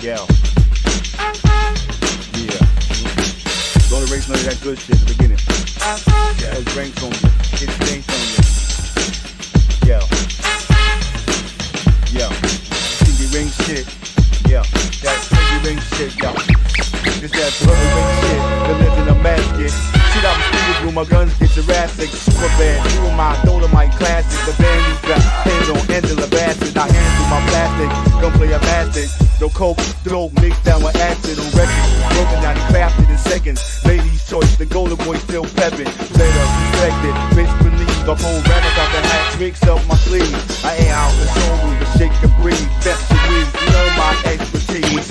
Yeah. Yeah. Don't erase none of that good shit in the beginning. Yeah. It drinks on you. It stinks on you. Yeah. Yeah. Pinky ring shit. Yeah. That pinky ring shit, yeah. This that pinky ring shit that lives in a basket. Shit the streets with my guns get Jurassic. Super bad. You and my Dolomite classic. The band you got hands on Angela Bassett. I handle my plastic. Gunplay a bastard. No coke, dope mixed down with acid on records. Broken down and crafted in seconds. Ladies' choice, the golden boy still peppin'. Later, respected, bitch believe. I pull rabbits out the hat, tricks up my sleeve. I ain't out the soul, the shake and breathe. Best to breathe, you know my expertise.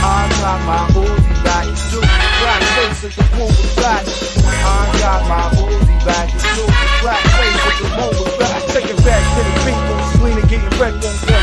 I got my Uzi back, do black face at the pool was black. I got my Uzi back, do black face at the pool was black. Take it back to the people, swinging, getting wrecked on drugs.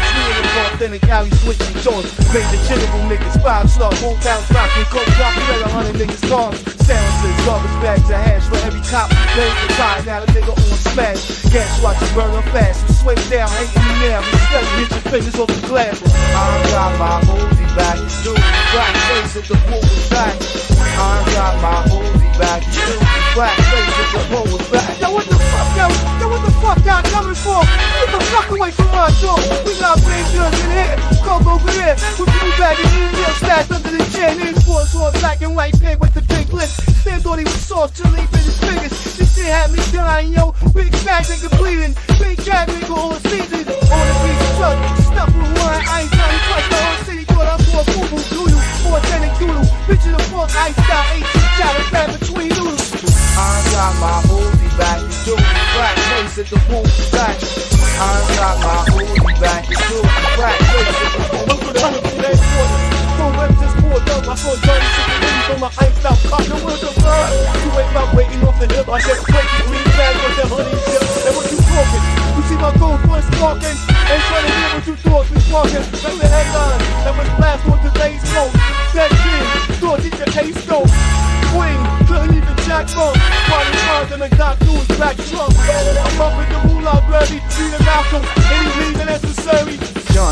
Authentic alley switching joints. Made the general niggas five star, whole town stock and coke drop. A hundred niggas cars. Silencers, garbage bags of hash for every cop. Laid the tie, now the nigga on smash. Gas watch you burn up fast. You sway down, hating me now. Instead, hit your fingers off the glass. I got my Uzi back, you black face at the pool was back. I got my Uzi back, you black face at the pool was back. Yo, what the fuck, yo? Yo, what the fuck y'all coming for? Our door. We got guns in here. Go over there. We blew back in the real stashed under the chin. In sports all black and white paint with the big list. Sam thought he was soft till he bit his fingers. This shit had me dying, yo. Big fat nigga bleeding. Big cat nigga all season. On the beach truck. Stuff with wine. I ain't trying to touch the whole city. Thought I'm for a boo-boo doodle. For a tenant doodle. Picture the fuck iced out. 18 challenge back between noodles. I got my Uzi back, you do black face at the pool back. Voice. Ain't trying to hear what you thought we sparking. Like the headline that was blast on today's smoke. That kid thought he could ace dope. Swing, couldn't even jack bump. Party hard and Doc do his back trunk. I'm up with the moolah, baby. See the Malcolm.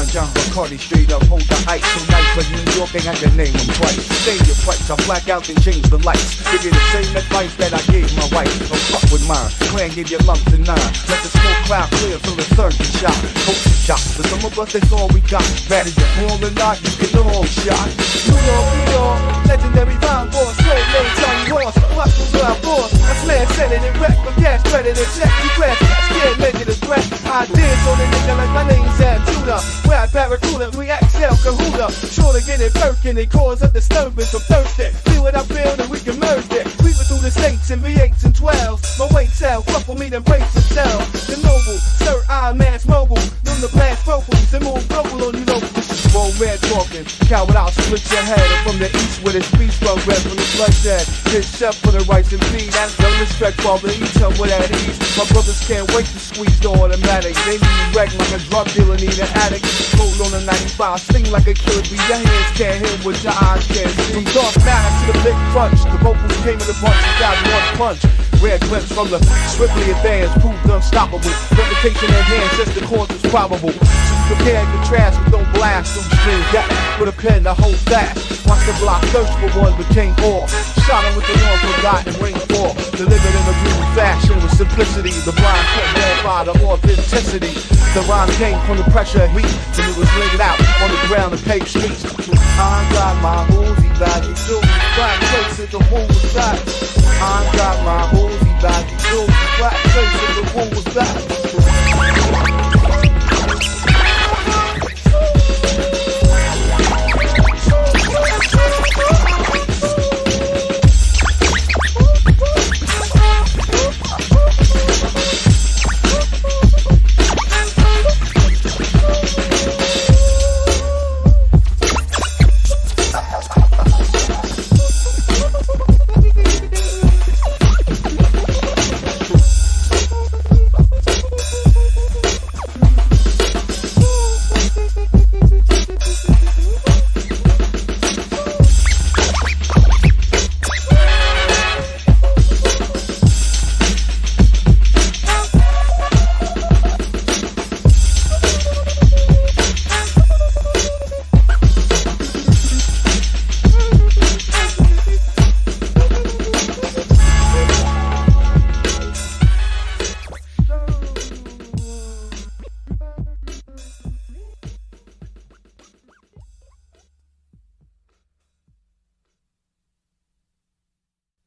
John, McCarty, straight up, hold the ice tonight. but New York ain't got to name them twice. Say your price, I black out and change the lights. Give you the same advice that I gave my wife. Don't fuck with mine. Clan give you lumps nine. Let the smoke cloud clear till the sun shot. Post shot. For some of us, that's all we got. Better you fall or not, you get all shot. New York, New York, legendary rhyme boss, straight name Johnny Ross, XL Kahuda. Sure to get it perking and cause a disturbance. I'm thirsty. See what I feel and we can merge it. Weaving through the saints and V8s and 12s. My weight fuck with me, then brace yourself. The noble, sir, I'm mass mobile. Them the blast vocals and move global on you Roll red talking, coward out, split your head. And from the east with his speech red from the bloodshed. His chef for the rice and bean. That's no respect the each other with at ease. My brothers can't wait to squeeze the automatic. They need wreck like a drug dealer need an addict. Cold on a 95, sting like a killer bee. Your hands can't hit what your eyes can't see. From dark matter to the big crunch, the vocals came in a bunch. Got one punch. Rare glimpse from the swiftly advanced, proved unstoppable. Reputation enhanced, just the cause was probable. So you prepare and but don't blast them that with a pen to hold fast. Watch the block thirst for one, became all. Shot him with the long forgotten ring four. Delivered in a groovy fashion with simplicity. The blind can't verify the authenticity. The rhyme came from the pressure heat when it was laid out on the ground and paved streets. I got my Uzi back, you do black face at the whole was back. I got my Uzi back, you do black face at the whole was back.